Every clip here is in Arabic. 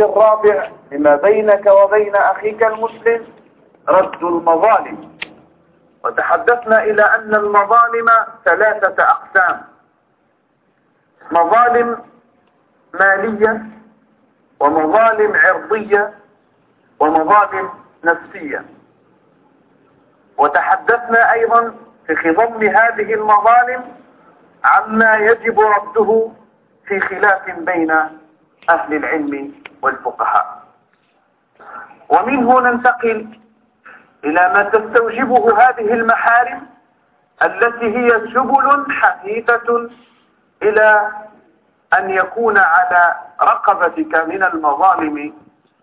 الرابع لما بينك وبين أخيك المسلم رد المظالم. وتحدثنا إلى أن المظالم ثلاثة أقسام. مظالم مالية ومظالم عرضية ومظالم نفسية. وتحدثنا أيضا في خضم هذه المظالم عما يجب رده في خلاف بين أهل العلم والفقهاء. ومنه ننتقل إلى ما تستوجبه هذه المحارم التي هي سبل حثيثة إلى أن يكون على رقبتك من المظالم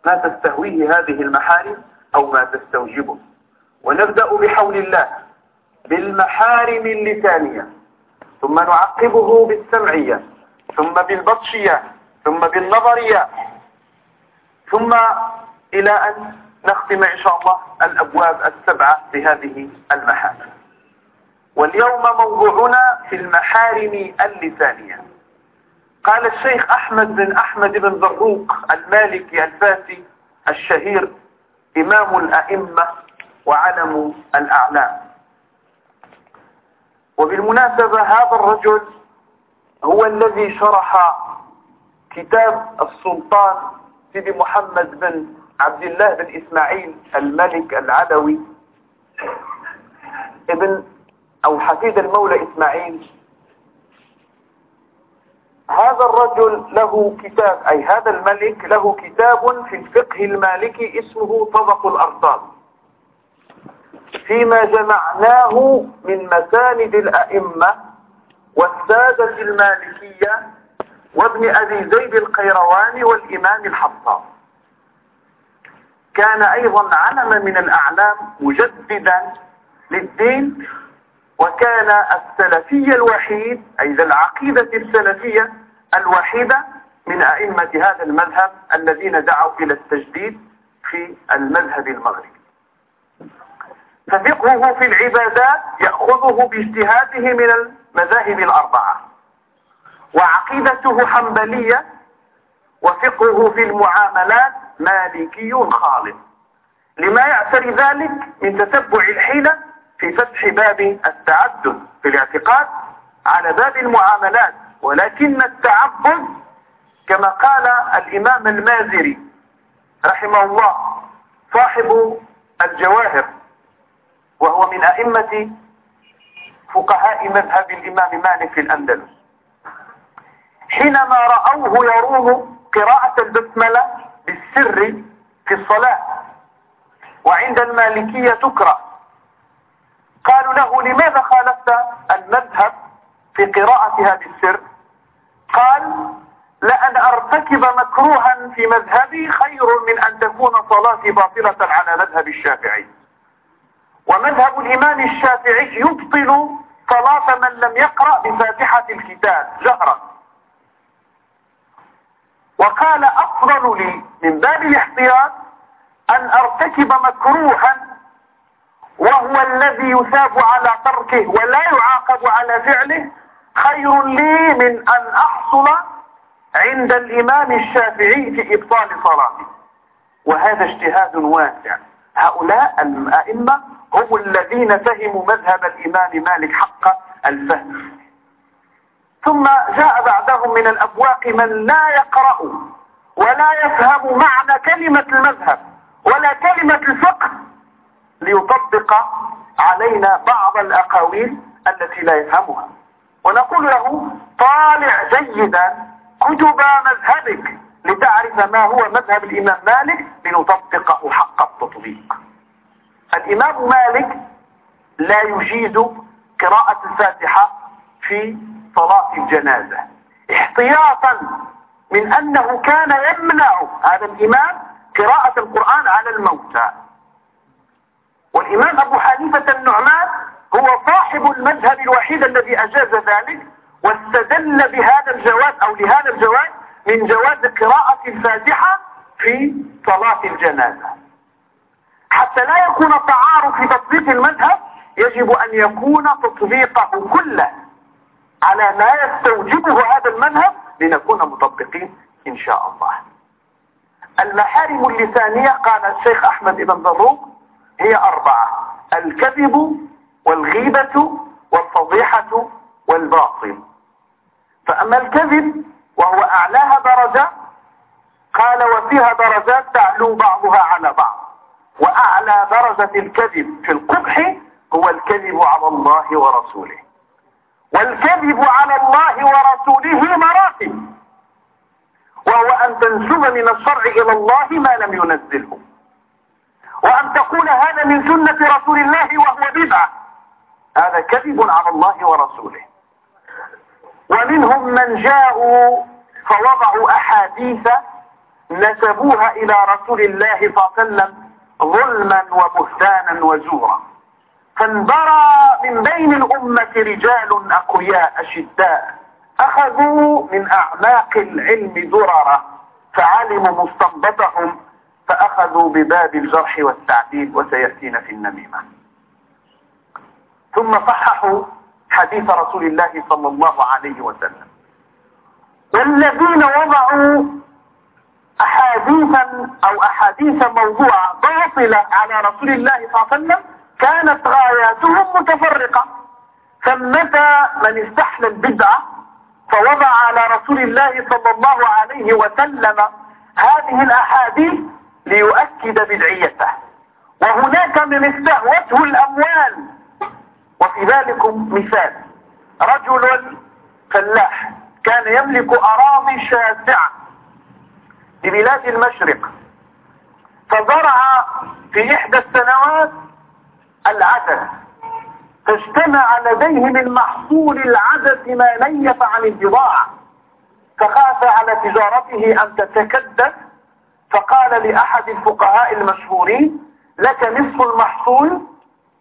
ما تستهويه هذه المحارم أو ما تستوجبه. ونبدأ بحول الله بالمحارم اللسانية ثم نعقبه بالسمعية ثم بالبطشية ثم بالنظرية ثم إلى أن نختم إن شاء الله الأبواب السبعة بهذه المحارم. واليوم موضوعنا في المحارم اللسانية. قال الشيخ أحمد بن أحمد بن ذروق المالكي الفاسي الشهير إمام الأئمة وعلم الأعلام. وبالمناسبة هذا الرجل هو الذي شرح كتاب السلطان سيدي محمد بن عبد الله بن إسماعيل الملك العلوي ابن أو حفيد المولى إسماعيل. هذا الرجل له كتاب أي هذا الملك له كتاب في الفقه المالكي اسمه طبق الأرطاب. فيما جمعناه من مساند الأئمة والسادة المالكية وابن أبي زيد القيرواني والإمام الحطاب كان أيضا علما من الأعلام مجددا للدين وكان السلفي الوحيد أي ذا العقيدة السلفية الوحيدة من أئمة هذا المذهب الذين دعوا إلى التجديد في المذهب المغربي. ففقهه في العبادات يأخذه باجتهاده من المذاهب الأربعة. وعقيدته حنبلية وفقهه في المعاملات مالكي خالص. لما يعتري ذلك من تتبع الحيلة في فتح باب التعدد في الاعتقاد على باب المعاملات ولكن التعبد كما قال الإمام المازري رحمه الله صاحب الجواهر وهو من أئمة فقهاء مذهب الإمام مالك في الأندلس. حينما رأوه يرون قراءة البسملة بالسر في الصلاة وعند المالكية تكره. قالوا له لماذا خالفت المذهب في قراءتها بالسر؟ قال لأن أرتكب مكروها في مذهبي خير من أن تكون صلاتي باطلة على مذهب الشافعي. ومذهب الإمام الشافعي يبطل صلاة من لم يقرأ بفاتحة الكتاب جهرا. وقال أفضل لي من باب الاحتياط أن أرتكب مكروها وهو الذي يثاب على تركه ولا يعاقب على فعله خير لي من أن أحصل عند الإمام الشافعي في إبطال صلاته. وهذا اجتهاد واسع. هؤلاء الأئمة هم الذين فهموا مذهب الإمام مالك حق الفهم. ثم جاء بعدهم من الأبواق من لا يقرأ ولا يفهم معنى كلمة المذهب ولا كلمة الفقه ليطبق علينا بعض الأقاويل التي لا يفهمها. ونقول له طالع جيدا كتب مذهبك لتعرف ما هو مذهب الإمام مالك لنطبقه حق التطبيق. الإمام مالك لا يجيز قراءة الفاتحة في صلاة الجنازة احتياطا من أنه كان يمنع هذا الإمام قراءة القرآن على الموتى. والإمام أبو حنيفة النعمان هو صاحب المذهب الوحيد الذي أجاز ذلك واستدل بهذا الجواز أو لهذا الجواز من جواز قراءة الفاتحة في صلاة الجنازة. حتى لا يكون تعارض في تطبيق المذهب يجب أن يكون تطبيقه كله. على ما يستوجبه هذا المذهب لنكون مطبقين إن شاء الله. المحارم اللسانية قال الشيخ أحمد بن ضروق هي أربعة الكذب والغيبة والفضيحة والباطل. فأما الكذب وهو أعلاها درجة قال وفيها درجات تعلو بعضها على بعض. وأعلى درجة الكذب في القبح هو الكذب على الله ورسوله. والكذب على الله ورسوله مراتب. وهو أن تنسب من الشرع إلى الله ما لم ينزله. وأن تقول هذا من سنة رسول الله وهو بدعة. هذا كذب على الله ورسوله. ومنهم من جاءوا فوضعوا أحاديث نسبوها إلى رسول الله صلى الله عليه وسلم ظلما وبهتانا وزورا. فانبرى من بين الأمة رجال أقوياء أشداء. أخذوا من أعماق العلم دررا فعلموا مستنبطهم فأخذوا بباب الجرح والتعديل وسيأتينا في النميمة. ثم صححوا حديث رسول الله صلى الله عليه وسلم. والذين وضعوا أحاديثا أو أحاديث موضوعة باطلة على رسول الله صلى الله عليه وسلم كانت غاياتهم متفرقة. ثمة من استحل البدعة فوضع على رسول الله صلى الله عليه وسلم هذه الأحاديث ليؤكد بدعيته. وهناك من استهوته الأموال. وفي ذلك مثال. رجل فلاح كان يملك أراضي شاسعة ببلاد المشرق. فزرع في إحدى السنوات العدد. فاجتمع لديه من محصول العدد ما نيف عن البضاعة فخاف على تجارته أن تتكدس فقال لأحد الفقهاء المشهورين لك نصف المحصول.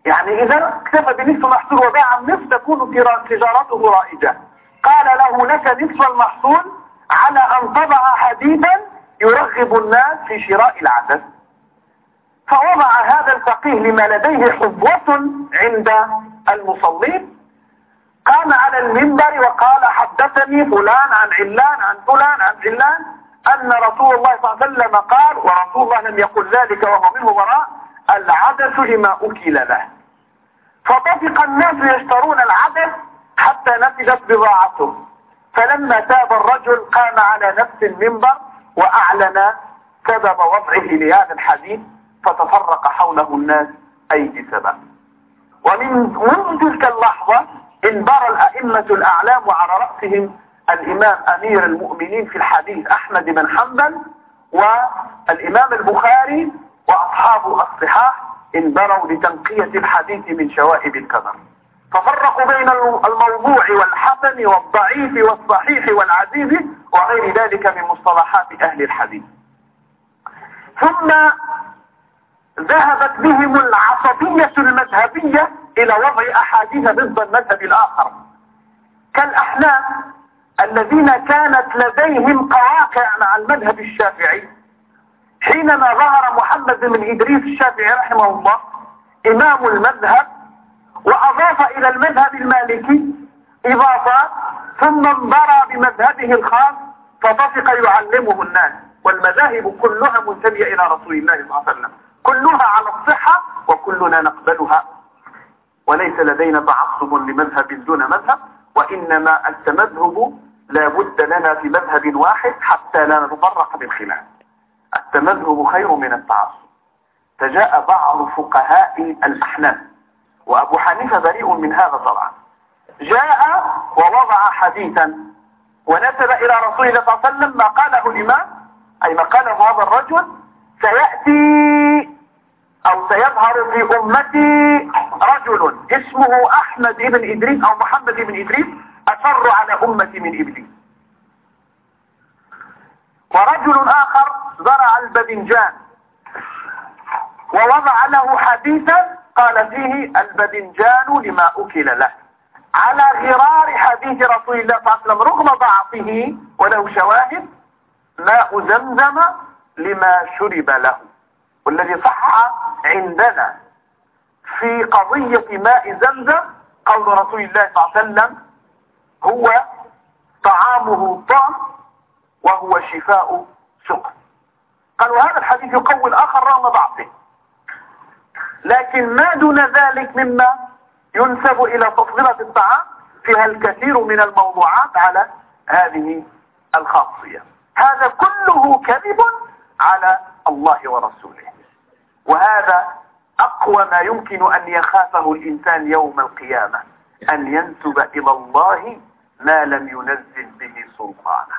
يعني إذا اكتفى بنصف المحصول وباع النصف تكون تجارته رائجة. قال له لك نصف المحصول على أن تضع حديثا يرغب الناس في شراء العدد. فوضع هذا الفقيه لما لديه حظوة عند المصلين. قام على المنبر وقال حدثني فلان عن علان عن فلان عن علان أن رسول الله صلى الله عليه وسلم قال ورسول الله لم يقل ذلك وهو منه براء العدس لما أكل له. فطفق الناس يشترون العدس حتى نفذت بضاعته. فلما تاب الرجل قام على نفس المنبر وأعلن سبب وضعه لهذا الحديث. فتفرق حوله الناس أي بسبب. ومن منذ تلك اللحظة انبر الأئمة الأعلام وعلى رأسهم الإمام أمير المؤمنين في الحديث أحمد بن حنبل والإمام البخاري وأصحاب الصحاح انبروا لتنقية الحديث من شوائب الكبر. ففرقوا بين الموضوع والحسن والضعيف والصحيح والعزيز وغير ذلك من مصطلحات أهل الحديث. ثم ذهبت بهم العصبية المذهبية إلى وضع أحاديث ضد المذهب الآخر. كالأحناف الذين كانت لديهم قواقع مع المذهب الشافعي. حينما ظهر محمد بن إدريس الشافعي رحمه الله إمام المذهب وأضاف إلى المذهب المالكي إضافات ثم انبرى بمذهبه الخاص فطفق يعلمه الناس. والمذاهب كلها منتمية إلى رسول الله صلى الله عليه وسلم. كلها على الصحة وكلنا نقبلها. وليس لدينا تعصب لمذهب دون مذهب وإنما التمذهب لا بد لنا في مذهب واحد حتى لا نتفرق بالخلاف التمذهب خير من التعصب. فجاء بعض فقهاء الأحناف وأبو حنيفة بريء من هذا طبعا. جاء ووضع حديثا ونسب إلى رسول الله صلى الله عليه وسلم ما قاله الإمام أي ما قاله هذا الرجل سيأتي أو سيظهر في أمتي رجل اسمه أحمد بن إدريس أو محمد بن إدريس أشر على أمتي من إبليس. ورجل آخر زرع البذنجان ووضع له حديثا قال فيه البذنجان لما أكل له. على غرار حديث رسول الله صلى الله عليه وسلم رغم ضعفه وله شواهد ماء زمزم لما شرب له. والذي صح عندنا في قضية ماء زمزم قول رسول الله صلى الله عليه وسلم هو طعامه طعم وهو شفاء سقم قالوا هذا الحديث يقوي الآخر رغم ضعفه لكن ما دون ذلك مما ينسب إلى تفضيلة الطعام فيها الكثير من الموضوعات على هذه الخاصية. هذا كله كذب على الله ورسوله. وهذا أقوى ما يمكن أن يخافه الإنسان يوم القيامة أن ينسب إلى الله ما لم ينزل به سلطانه.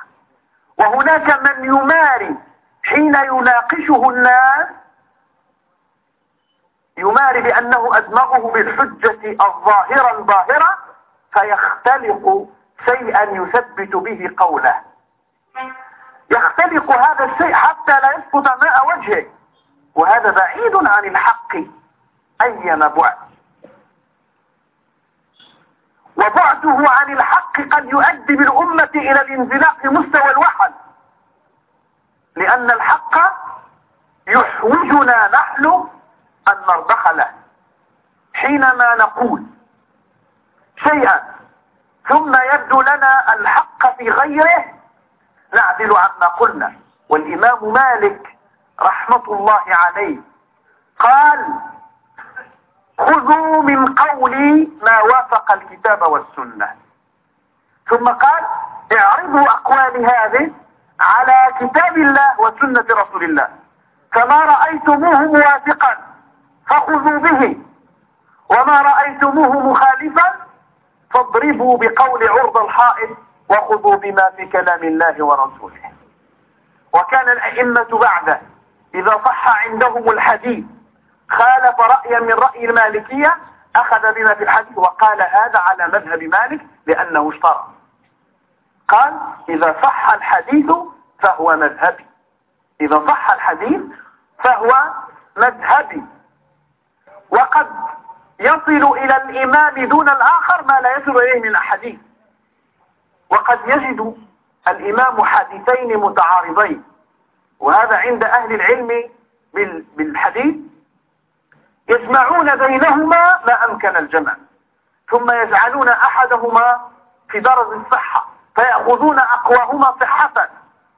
وهناك من يماري حين يناقشه الناس يماري بأنه أدمغه بالحجة الظاهرة الظاهرة فيختلق شيئا يثبت به قوله. يختلق هذا الشيء حتى لا يسقط ماء وجهه. وهذا بعيد عن الحق. أيما بعد؟ وبعده عن الحق قد يؤدي بالأمة إلى الانزلاق مستوى الوحل لأن الحق يحوجنا نحن أن نرضخ له. حينما نقول شيئا ثم يبدو لنا الحق في غيره نعدل عما قلنا. والإمام مالك رحمة الله عليه. قال خذوا من قولي ما وافق الكتاب والسنة. ثم قال اعرضوا أقوال هذه على كتاب الله وسنة رسول الله. فما رأيتموه موافقا فخذوا به. وما رأيتموه مخالفا فاضربوا بقول عرض الحائط وخذوا بما في كلام الله ورسوله. وكان الأئمة بعده. إذا صح عندهم الحديث خالف رأيا من رأي المالكية أخذ بما في الحديث وقال هذا على مذهب مالك لأنه اشترى. قال إذا صح الحديث فهو مذهبي. إذا صح الحديث فهو مذهبي. وقد يصل إلى الإمام دون الآخر ما لا يصل إليه من الحديث وقد يجد الإمام حديثين متعارضين. وهذا عند أهل العلم بالحديث يجمعون بينهما ما أمكن الجمع ثم يجعلون أحدهما في درج الصحة فيأخذون أقواهما صحة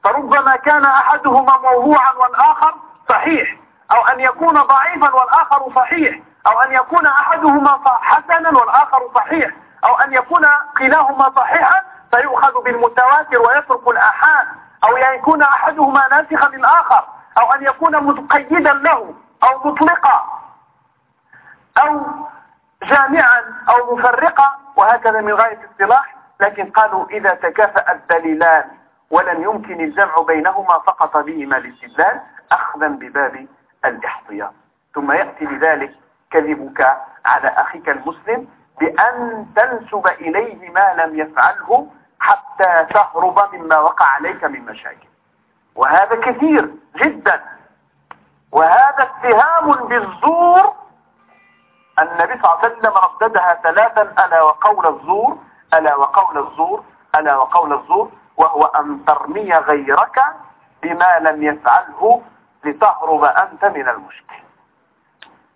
فربما كان أحدهما موضوعا والآخر صحيح أو أن يكون ضعيفا والآخر صحيح أو أن يكون أحدهما حسنا والآخر صحيح أو أن يكون كلاهما صحيحا فيؤخذ بالمتواتر ويترك الآحاد. أو يكون أحدهما ناسخا للآخر أو أن يكون متقيدا له أو مطلقا أو جامعا أو مفرقا وهكذا من غاية اصطلاح لكن قالوا إذا تكافأ الدليلان ولم يمكن الجمع بينهما فقط بهما الاستدلال أخذا بباب الاحتياط. ثم يأتي لذلك كذبك على أخيك المسلم بأن تنسب إليه ما لم يفعله حتى تهرب مما وقع عليك من مشاكل. وهذا كثير جدا. وهذا اتهام بالزور. النبي صلى الله عليه وسلم رددها ثلاثا ألا وقول الزور ألا وقول الزور ألا وقول الزور. وهو أن ترمي غيرك بما لم يفعله لتهرب أنت من المشكل.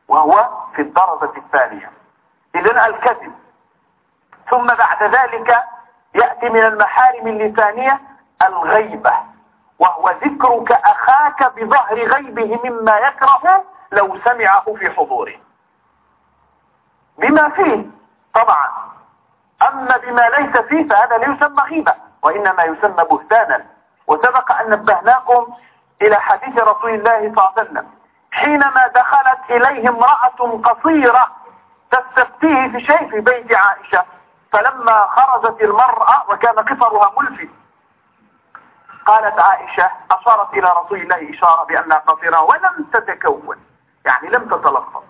وهو في الدرجة الثانية. إذن الكذب. ثم بعد ذلك يأتي من المحارم اللسانية الغيبة وهو ذكرك أخاك بظهر غيبه مما يكره لو سمعه في حضوره. بما فيه طبعا أما بما ليس فيه فهذا لا يسمى غيبة وإنما يسمى بهتانا. وسبق أن نبهناكم إلى حديث رسول الله صلى الله عليه وسلم حينما دخلت إليه امرأة قصيرة تستفتيه في شيء في بيت عائشة فلما خرجت المرأة وكان قصرها ملفت. قالت عائشة أشارت إلى رسول الله إشارة بأنها قصيرة ولم تتكون يعني لم تتلفظ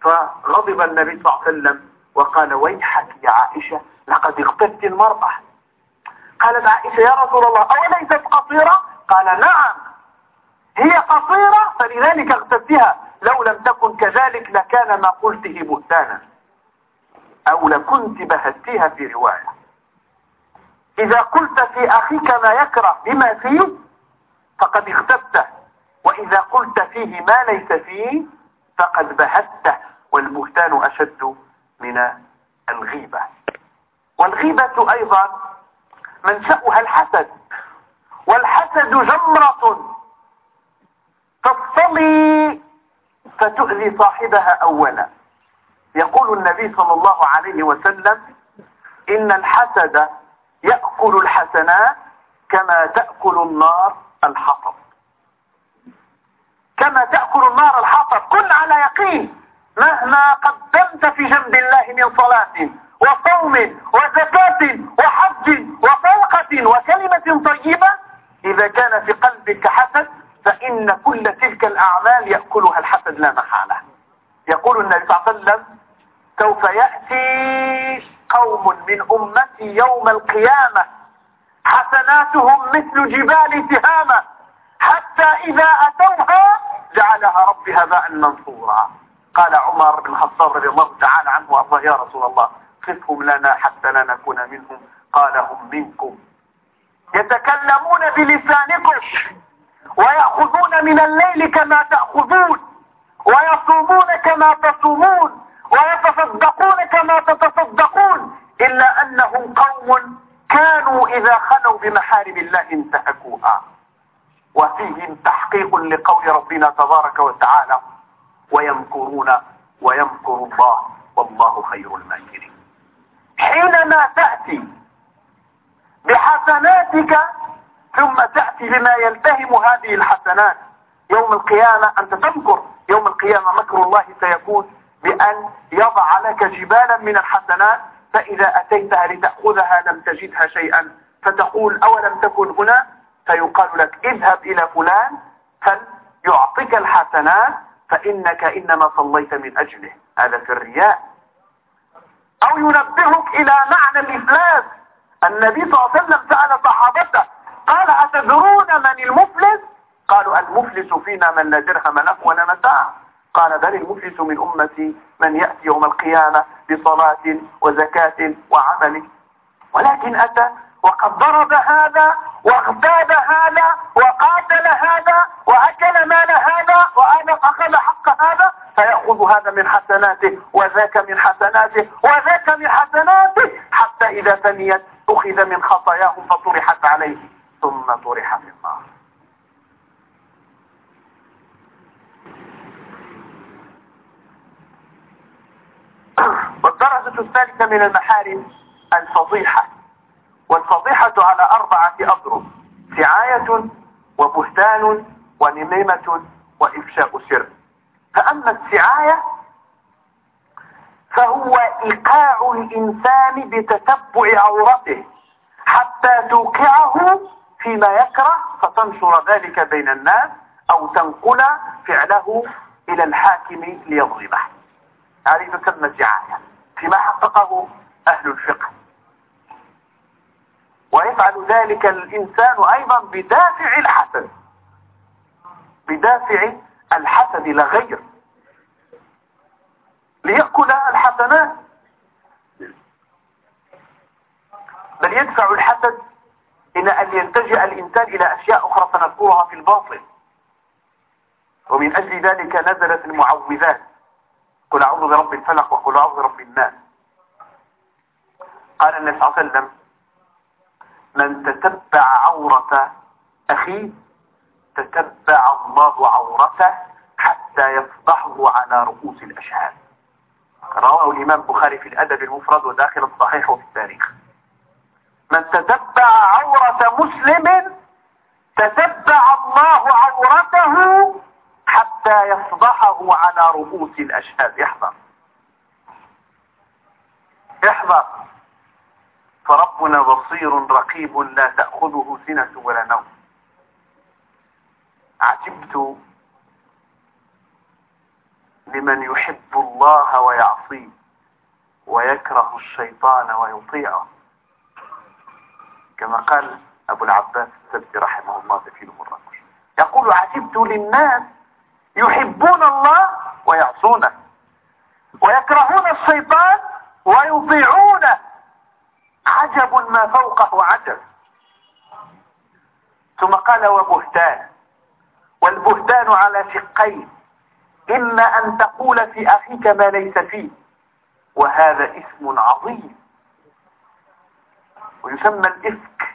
فغضب النبي صلى الله عليه وسلم وقال ويحك يا عائشة لقد اغتبت المرأة. قالت عائشة يا رسول الله أوليست قصيرة؟ قال نعم هي قصيرة فلذلك اغتبتها لو لم تكن كذلك لكان ما قلته بهتانا. أو لكنت بهتيها في رواية. إذا قلت في أخيك ما يكره بما فيه فقد اغتبته وإذا قلت فيه ما ليس فيه فقد بهته. والبهتان أشد من الغيبة. والغيبة أيضا منشأها الحسد. والحسد جمرة فتؤذي صاحبها أولا. يقول النبي صلى الله عليه وسلم إن الحسد يأكل الحسنات كما تأكل النار الحطب. كما تأكل النار الحطب. كن على يقين. مهما قدمت في جنب الله من صلاة وصوم وزكاة وحج وصدقة وكلمة طيبة إذا كان في قلبك حسد فإن كل تلك الأعمال يأكلها الحسد لا محالة. يقول النبي صلى الله عليه وسلم سوف يأتي قوم من أمتي يوم القيامة. حسناتهم مثل جبال تهامة حتى إذا أتوها جعلها رب هباء منصورا قال عمر بن الخطاب رضي الله تعالى عنه وأرضاه يا رسول الله صفهم لنا حتى لا نكون منهم. قال هم منكم. يتكلمون بلسانكم ويأخذون من الليل كما تأخذون ويصومون كما تصومون. ويتصدقون كما تتصدقون إلا أنهم قوم كانوا إذا خلوا بمحارم الله انتهكوها. وفيهم تحقيق لقول ربنا تبارك وتعالى ويمكرون ويمكر الله والله خير الماكرين. حينما تأتي بحسناتك ثم تأتي بما يلتهم هذه الحسنات يوم القيامة أنت تمكر يوم القيامة مكر الله سيكون. بأن يضع لك جبالا من الحسنات فإذا أتيتها لتأخذها لم تجدها شيئا فتقول أولم تكن هنا؟ فيقال لك اذهب إلى فلان فليعطيك الحسنات فإنك إنما صليت من أجله. هذا في الرياء. أو ينبهك إلى معنى الإفلاس. النبي صلى الله عليه وسلم سأل صحابته قال أتدرون من المفلس؟ قالوا المفلس فينا من لا درهم له ولا متاع قال بل المفلس من أمتي من يأتي يوم القيامة بصلاة وزكاة وعمل. ولكن أتى وقد ضرب هذا واغتاب هذا وقاتل هذا وأكل مال هذا وأنا أخذ حق هذا فيأخذ هذا من حسناته وذاك من حسناته وذاك من حسناته حتى إذا فنيت أخذ من خطاياهم فطرحت عليه ثم طرح في النار. والدرجة الثالثة من المحارم الفضيحة. والفضيحة على أربعة أضرب. سعاية وبهتان ونميمة وإفشاء سر. فأما السعاية فهو إيقاع الإنسان بتتبع عورته حتى توقعه فيما يكره فتنشر ذلك بين الناس أو تنقل فعله إلى الحاكم ليضربه هذه تسمى السعاية. فيما حققه أهل الفقه. ويفعل ذلك الإنسان أيضا بدافع الحسد. بدافع الحسد لا غير. ليأكل الحسنات. بل يدفع الحسد إلى أن يلتجئ الإنسان إلى أشياء أخرى سنذكرها في الباطل. ومن أجل ذلك نزلت المعوذات. قل أعوذ برب الفلق وقل أعوذ برب الناس. قال النبي صلى الله عليه وسلم من تتبع عورة أخيه تتبع الله عورته حتى يفضحه على رؤوس الأشهاد. رواه الإمام البخاري في الأدب المفرد وداخل الصحيح وفي التاريخ. من تتبع عورة مسلم تتبع الله عورته حتى يفضحه على رؤوس الأشهاد. احذر. احذر. فربنا بصير رقيب لا تأخذه سنة ولا نوم. عجبت لمن يحب الله ويعصيه ويكره الشيطان ويطيعه. كما قال أبو العباس السبتي رحمه الله دفينه الرجل يقول عجبت للناس يحبون الله ويعصونه. ويكرهون الشيطان ويطيعونه عجب ما فوقه عجب. ثم قال وبهتان. والبهتان على شقين. إما أن تقول في أخيك ما ليس فيه. وهذا اسم عظيم. ويسمى الإفك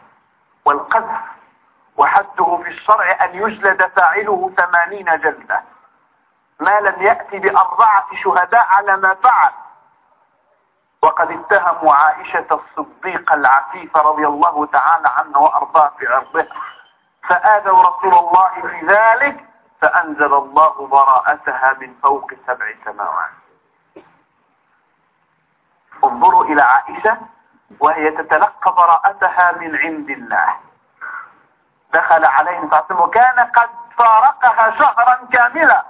والقذف. وحده في الشرع أن يجلد فاعله ثمانين جلدة. ما لم يأتي بأربعة شهداء على ما فعل. وقد اتهموا عائشة الصديقة العفيفة رضي الله تعالى عنها وأرضاها في عرضها. فآذوا رسول الله في ذلك فأنزل الله براءتها من فوق سبع سماوات. انظروا إلى عائشة وهي تتلقى براءتها من عند الله. دخل عليه صلى الله عليه وسلم وكان قد فارقها شهرا كاملا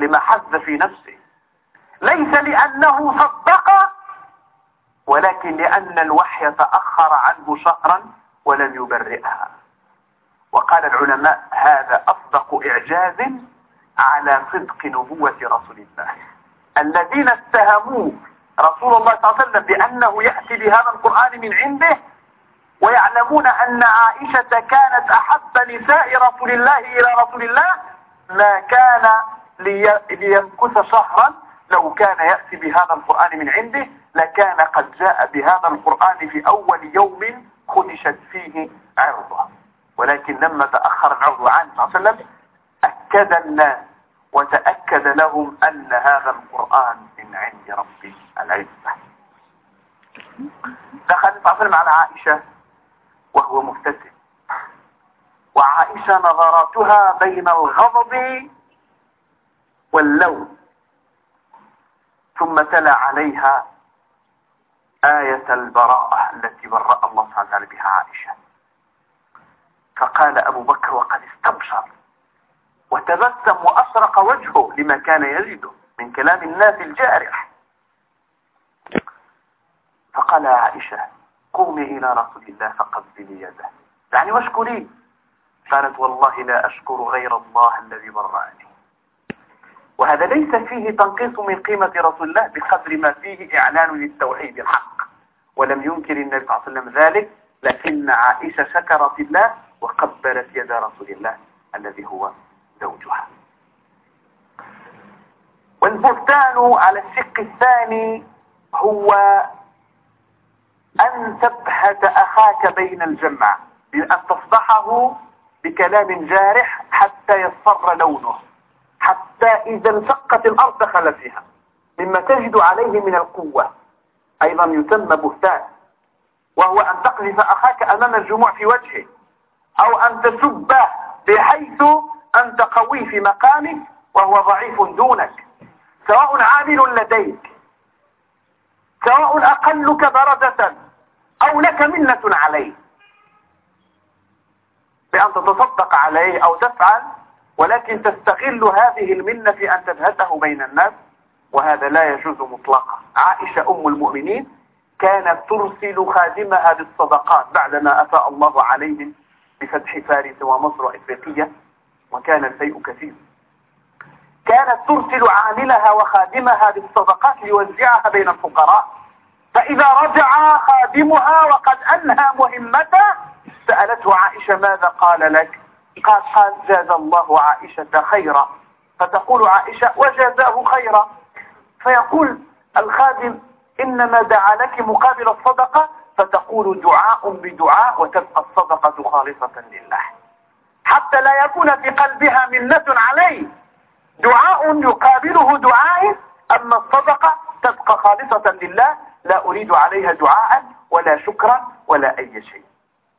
لما حز في نفسه. ليس لأنه صدق ولكن لأن الوحي تأخر عنه شهرا ولم يبرئها. وقال العلماء هذا أصدق إعجاز على صدق نبوة رسول الله. الذين اتهموا رسول الله صلى الله عليه وسلم بأنه يأتي بهذا القرآن من عنده ويعلمون أن عائشة كانت أحب نساء رسول الله إلى رسول الله ما كان ليمكث شهرا لو كان يأتي بهذا القرآن من عنده لكان قد جاء بهذا القرآن في أول يوم خدشت فيه عرضه. ولكن لما تأخر العرض عنه صلى الله عليه وسلم أكد الناس وتأكد لهم أن هذا القرآن من عند رب العزة. دخل صلى الله عليه وسلم على عائشة. وهو مبتسم وعائشة نظراتها بين الغضب واللون ثم تلا عليها آية البراءة التي برأ الله سبحانه وتعالى بها عائشة. فقال أبو بكر وقد استبشر. وتبسم وأشرق وجهه لما كان يجده من كلام الناس الجارح. فقال عائشة قومي إلى رسول الله فقبلي يده يعني واشكري قالت والله لا أشكر غير الله الذي برأني. وهذا ليس فيه تنقيص من قيمة رسول الله بقدر ما فيه إعلان للتوحيد الحق. ولم ينكر النبي صلى الله عليه وسلم ذلك لكن عائشة شكرت الله وقبلت يد رسول الله الذي هو زوجها. والبهتان على الشق الثاني هو أن تبهت أخاك بين الجمع بأن تصبحه بكلام جارح حتى يصفر لونه حتى إذا انشقت الأرض دخل فيها مما تجد عليه من القوة. أيضا يسمى بهتان وهو أن تقذف أخاك أمام الجموع في وجهه أو أن تسبه بحيث أنت قوي في مقامك وهو ضعيف دونك. سواء عامل لديك سواء أقلك درجة أو لك منة عليه. بأن تتصدق عليه أو تفعل ولكن تستغل هذه المنة في أن تبهته بين الناس وهذا لا يجوز مطلقا. عائشة أم المؤمنين كانت ترسل خادمها بالصدقات بعدما أفاء الله عليهم بفتح فارس ومصر وإفريقيا وكان الفيء كثير. كانت ترسل عاملها وخادمها بالصدقات ليوزعها بين الفقراء. فإذا رجع خادمها وقد أنهى مهمته سألته عائشة ماذا قال لك؟ قال قال جاز الله عائشة خيرا. فتقول عائشة وجازاه خيرا. فيقول الخادم إنما دعا لك مقابل الصدقة فتقول دعاء بدعاء وتبقى الصدقة خالصة لله. حتى لا يكون في قلبها منة عليه. دعاء يقابله دعاء أما الصدقة تبقى خالصة لله. لا أريد عليها دعاء ولا شكرا ولا أي شيء.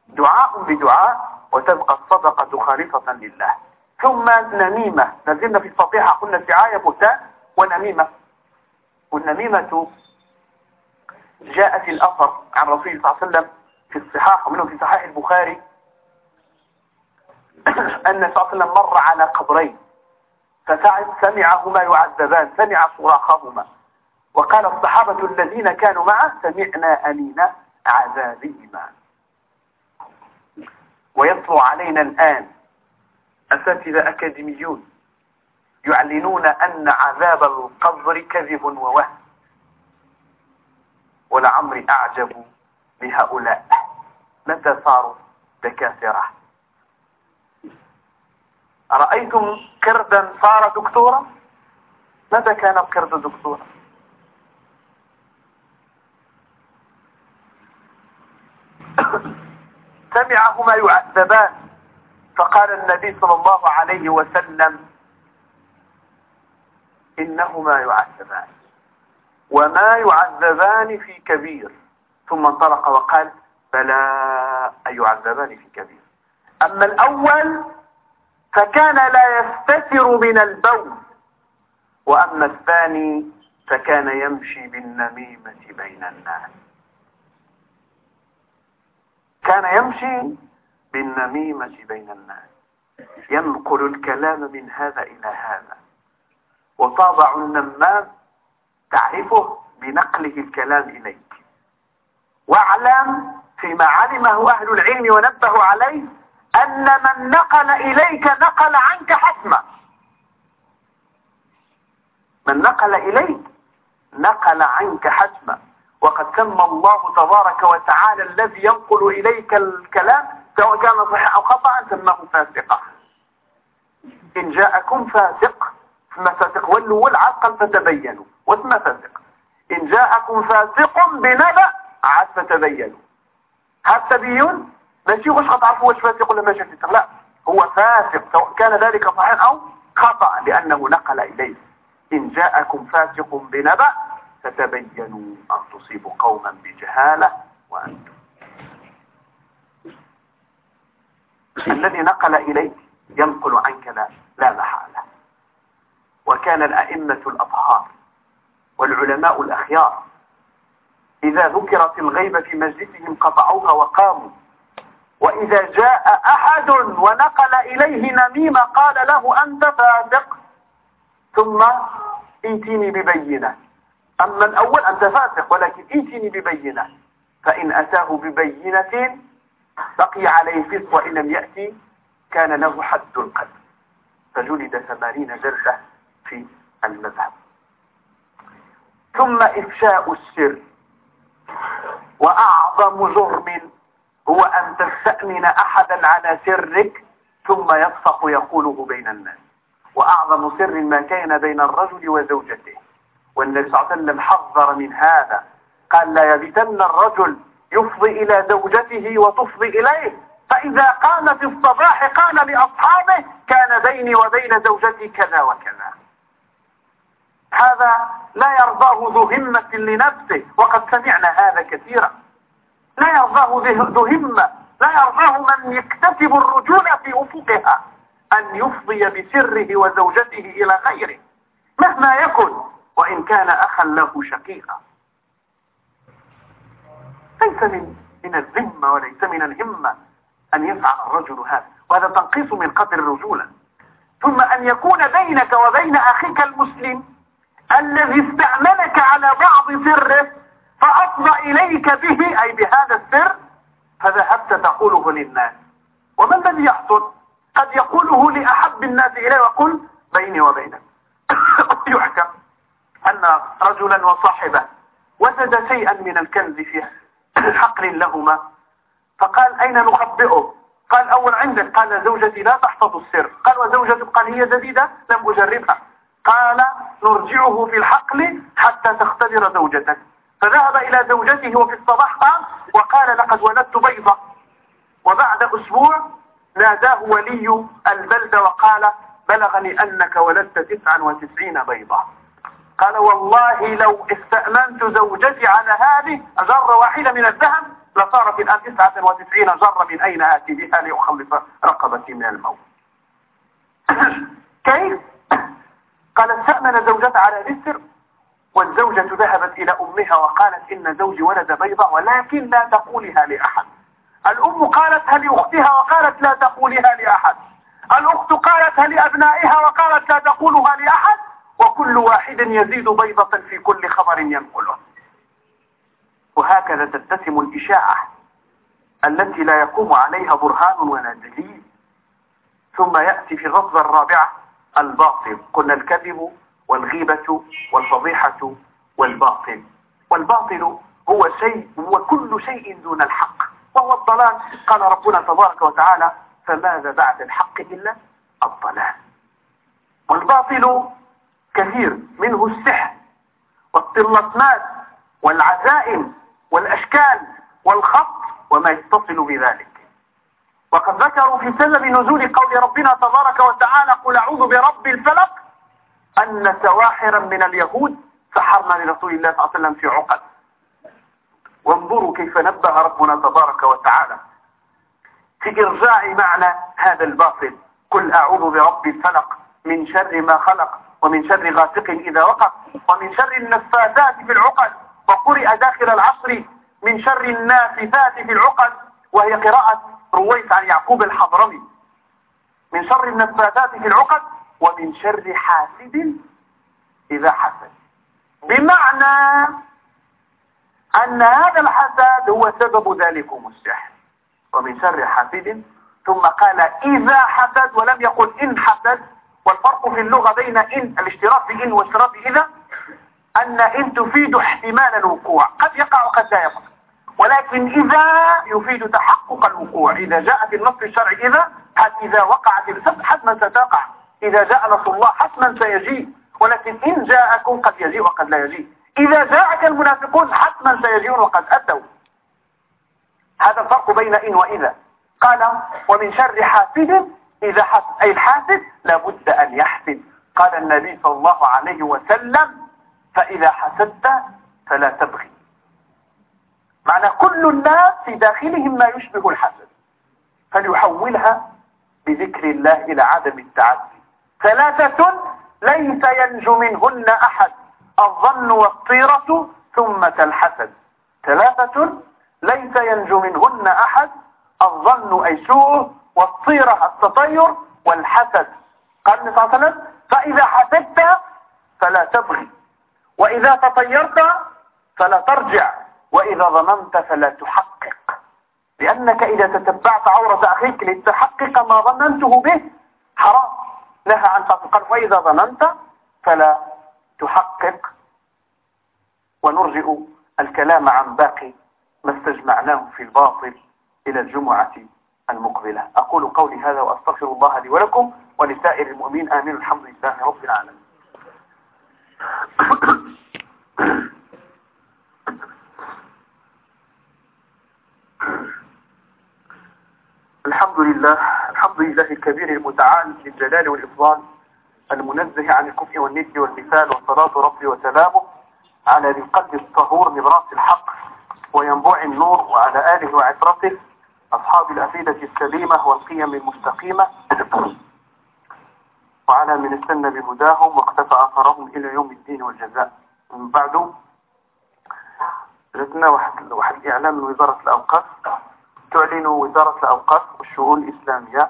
دعاء بدعاء وتبقى الصدقة خالصة لله. ثم نميمة. نزلنا في الصفيحة قلنا سعاية بهتان ونميمة. والنميمة جاء في الأثر عن رسول الله صلى الله عليه وسلم في الصحاح ومنه في صحيح البخاري. أن صلى الله عليه وسلم مر على قبرين. فسمعهما يعذبان. سمع صراخهما. وقال الصحابة الذين كانوا معه سمعنا أنين عذابهما. ويطلع علينا الآن أساتذة أكاديميون يعلنون أن عذاب القبر كذب ووهم. ولعمري أعجب بهؤلاء. متى صاروا دكاترة؟ أرأيتم كردا صار دكتورا؟ متى كان القرد دكتورا؟ سمعهما يعذبان. فقال النبي صلى الله عليه وسلم إنهما يعذبان. وما يعذبان في كبير. ثم انطلق وقال أن يعذبان في كبير. أما الأول فكان لا يستتر من البول. وأما الثاني فكان يمشي بالنميمة بين الناس. كان يمشي بالنميمة بين الناس ينقل الكلام من هذا إلى هذا. وطابع النمام تعرفه بنقله الكلام إليك. واعلم فيما علمه أهل العلم ونبه عليه أن من نقل إليك نقل عنك حتما من نقل إليك نقل عنك حتما وقد سمى الله تبارك وتعالى الذي ينقل إليك الكلام سواء كان صحيح أو خطأ سماه فاسقا إن جاءكم فاسق اسم فاسق ولوا والعقل فتبينوا واسم فاسق. إن جاءكم فاسق بنبأ عاد فتبينوا. هذا تبين ماشي واش غتعرفوا واش فاسق ولا ماشي فاسق لا هو فاسق سواء كان ذلك صحيح أو خطأ لأنه نقل إليه إن جاءكم فاسق بنبأ فتبينوا أن تصيبوا قوما بجهالة وأنتم. الذي نقل إليك ينقل عنك لا, لا محالة. وكان الأئمة الأطهار والعلماء الأخيار إذا ذكرت الغيبة في مجلسهم قطعوها وقاموا. وإذا جاء أحد ونقل إليه نميمة قال له أنت فاسق ثم ائتني ببينة. أما الأول أنت فاسق ولكن ائتني ببينة. فإن أتاه ببينة بقي عليه فسق وإن لم يأتي كان له حد القتل فجلد ثمانين جلدة في المذهب. ثم إفشاء السر. وأعظم جرم هو أن تستأمن أحدا على سرك ثم يفسق يقوله بين الناس. وأعظم سر ما كان بين الرجل وزوجته. والنبي صلى الله عليه وسلم حذر من هذا. قال لا يبتن الرجل يفضي إلى زوجته وتفضي إليه. فإذا قام في الصباح قال لأصحابه كان بيني وبين زوجتي كذا وكذا. هذا لا يرضاه ذو همة لنفسه وقد سمعنا هذا كثيرا. لا يرضاه ذو همة لا يرضاه من يكتسب الرجولة في أفقها أن يفضي بسره وزوجته إلى غيره. مهما يكن وإن كان أخا له شقيقا. ليس من من الذمة وليس من الهمة أن يفعل الرجل هذا وهذا تنقيص من قدر الرجولة. ثم أن يكون بينك وبين أخيك المسلم الذي استأمنك على بعض سره فأفضى إليك به أي بهذا السر فذهبت تقوله للناس. وما الذي يحصل؟ قد يقوله لأحب الناس إليه وقل بيني وبينك. يحكى أن رجلا وصاحبه وجد شيئا من الكنز في حقل لهما. فقال أين نخبئه؟ قال أول عندك قال زوجتي لا تحفظ السر. قال وزوجتك قال هي جديدة لم أجربها. قال نرجعه في الحقل حتى تختبر زوجتك. فذهب إلى زوجته وفي الصباح قام وقال لقد ولدت بيضة. وبعد أسبوع ناداه ولي البلدة وقال بلغني أنك ولدت تسعا وتسعين بيضة. قال والله لو استأمنت زوجتي على هذه جرة واحدة من الذهب لصارت الآن تسعة وتسعين جرة من أين آتي؟ بها لأخلص رقبتي من الموت. كيف؟ قال استأمن زوجته على السر والزوجة ذهبت إلى أمها وقالت إن زوجي ولد بيضة ولكن لا تقولها لأحد. الأم قالتها لأختها وقالت لا تقولها لأحد. الأخت قالتها لأبنائها وقالت لا تقولها لأحد. وكل واحد يزيد بيضة في كل خبر ينقله. وهكذا تتسم الإشاعة التي لا يقوم عليها برهان ولا دليل. ثم يأتي في الرتبة الرابعة الباطل. قلنا الكذب والغيبة والفضيحة والباطل. والباطل هو شيء هو كل شيء دون الحق. وهو الضلال. قال ربنا تبارك وتعالى فماذا بعد الحق إلا الضلال. والباطل كثير منه السحر والطلسمات والعزائم والأشكال والخط وما يتصل بذلك. وقد ذكروا في سبب نزول قول ربنا تبارك وتعالى قل أعوذ برب الفلق أن سواحرا من اليهود سحرنا لرسول الله صلى الله عليه وسلم في عقد. وانظروا كيف نبه ربنا تبارك وتعالى في إرجاع معنى هذا الباطل. قل أعوذ برب الفلق من شر ما خلق. ومن شر غاسق إذا وقف ومن شر النفاثات في العقد وقرئ داخل العصر من شر النافثات في العقد وهي قراءة رويت عن يعقوب الحضرمي. من شر النفاثات في العقد ومن شر حاسد إذا حسد. بمعنى أن هذا الحسد هو سبب ذلكم السحر. ومن شر حاسد ثم قال إذا حسد ولم يقل إن حسد والفرق في اللغة بين إن الاشتراك في إن والاشتراك في إذا أن إن تفيد احتمال الوقوع. قد يقع وقد لا يقع. ولكن إذا يفيد تحقق الوقوع. إذا جاء في النص الشرعي إذا إذا وقعت السبب حتما ستقع. إذا جاء نصر الله حتما سيجيء. ولكن إن جاءكم قد يجيء وقد لا يجيء. إذا جاءك المنافقون حتما سيجيئون وقد أتوا. هذا الفرق بين إن وإذا. قال ومن شر حاسد إذا حسد أي الحاسد لابد أن يحسد. قال النبي صلى الله عليه وسلم فإذا حسدت فلا تبغي. معنى كل الناس في داخلهم ما يشبه الحسد. فليحولها بذكر الله إلى عدم التعدي. ثلاثة ليس ينجو منهن أحد. الظن والطيرة ثم الحسد ثلاثة ليس ينجو منهن أحد. الظن أي سوء والطيرة التطير والحسد. قال النبي صلى الله عليه وسلم فإذا حسدت فلا تبغي. وإذا تطيرت فلا ترجع. وإذا ظننت فلا تحقق. لأنك إذا تتبعت عورة أخيك لتحقق ما ظننته به حرام. نهى عن القلب وإذا ظننت فلا تحقق. ونرجئ الكلام عن باقي ما استجمعناه في الباطل إلى الجمعة. المقبلة. أقول قولي هذا وأستغفر الله لي ولكم ولسائر المؤمنين. آمين. الحمد لله رب العالمين. الحمد لله. الحمد لله الكبير المتعال للجلال والإفضال المنزه عن الكفر والند والمثال وصلاة ربي وسلامه على ذي القلب الطهور نبراس الحق وينبوع النور وعلى آله وعترته أصحاب الأفيدة السليمة والقيم المستقيمة. وعلى من استنى بهداهم واقتفى أثرهم إلى يوم الدين والجزاء. من بعد جدنا واحد, واحد إعلام من وزارة الأوقاف. تعلن وزارة الأوقاف والشؤون الإسلامية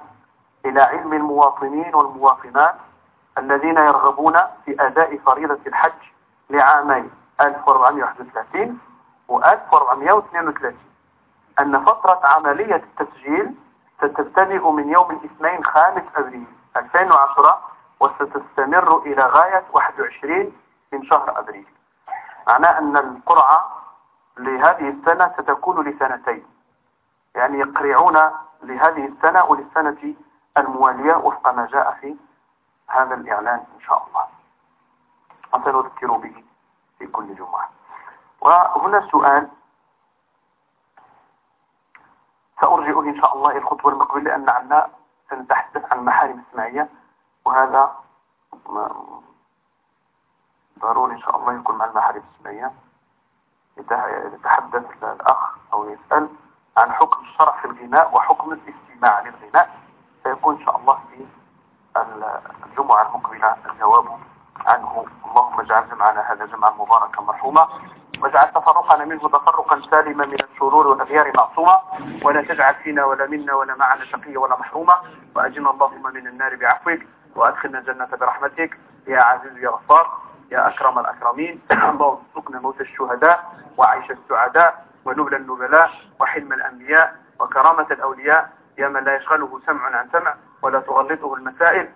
إلى علم المواطنين والمواطنات الذين يرغبون في أداء فريضة الحج لعامين 1431 و 1432 أن فترة عملية التسجيل ستبتدئ من يوم الاثنين خامس أبريل 2010 وستستمر إلى غاية 21 من شهر أبريل. معناه أن القرعة لهذه السنة ستكون لسنتين. يعني يقرعون لهذه السنة وللسنة الموالية وفق ما جاء في هذا الإعلان إن شاء الله. وسنذكر به في كل جمعة. وهنا سؤال سأرجئه إن شاء الله الخطوة المقبلة لأن عنا سنتحدث عن محارم السمعية وهذا ضروري إن شاء الله يكون مع المحارم السمعية. يتحدث الأخ أو يسأل عن حكم الشرع في الغناء وحكم الاستماع للغناء. سيكون إن شاء الله في الجمعة المقبلة الجواب عنه. اللهم اجعل جمعنا هذا جمعا مباركا مرحوما. واجعل تفرقنا منه تفرقا سالما من الشرور والأغيار معصوما ولا تجعل فينا ولا منا ولا معنا شقيا ولا محروما. وأجنا اللهم من النار بعفوك وأدخلنا الجنة برحمتك. يا عزيز يا غفار يا أكرم الأكرمين. اللهم ارزقنا موت الشهداء وعيش السعداء ونبل النبلاء وحلم الأنبياء وكرامة الأولياء. يا من لا يشغله سمع عن سمع ولا تغلطه المسائل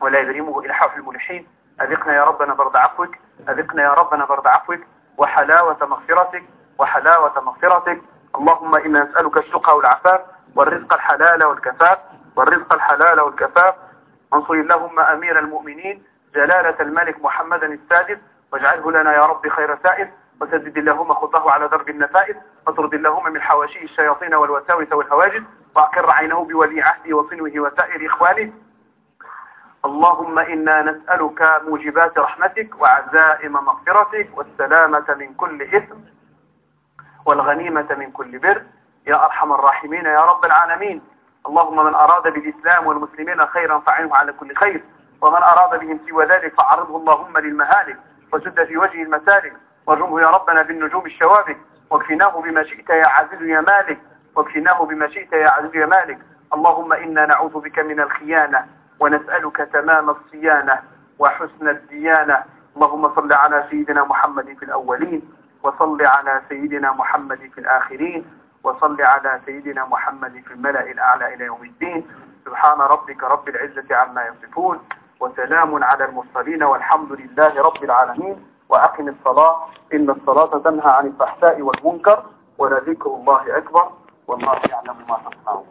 ولا يدرمه إلحاح الملحين. أذقنا يا ربنا برد عفوك أذقنا يا ربنا برد عفوك. وحلاوة مغفرتك وحلاوة مغفرتك. اللهم إنا نسألك الشقى والعفاف والرزق الحلال والكفاف والرزق الحلال والكفاف. انصر اللهم أمير المؤمنين جلالة الملك محمدا السادس. واجعله لنا يا رب خير سائس وسدد اللهم خطاه على درب النفائس. واطرد اللهم من حواشي الشياطين والوساوس والهواجس. واقر عينه بولي عهده وصنوه وسائر إخوانه. اللهم إنا نسألك موجبات رحمتك وعزائم مغفرتك والسلامة من كل إثم والغنيمة من كل بر. يا أرحم الراحمين يا رب العالمين. اللهم من أراد بالإسلام والمسلمين خيرا فعنه على كل خير. ومن أراد بهم سوى ذلك فعرضه اللهم للمهالك وسد في وجه المسالك. وارجمه يا ربنا بالنجوم الشوابك. واكفناه بما شئت يا عزيز يا مالك. واكفناه بما شئت يا عزيز يا مالك. اللهم إنا نعوذ بك من الخيانة ونسألك تمام الصيانة وحسن الديانة. اللهم صل على سيدنا محمد في الأولين وصل على سيدنا محمد في الآخرين وصل على سيدنا محمد في الملأ الأعلى إلى يوم الدين. سبحان ربك رب العزة عما يصفون وسلام على المرسلين والحمد لله رب العالمين. وأقم الصلاة إن الصلاة تنهى عن الفحشاء والمنكر ولذكر الله أكبر والله يعلم ما تصنعون.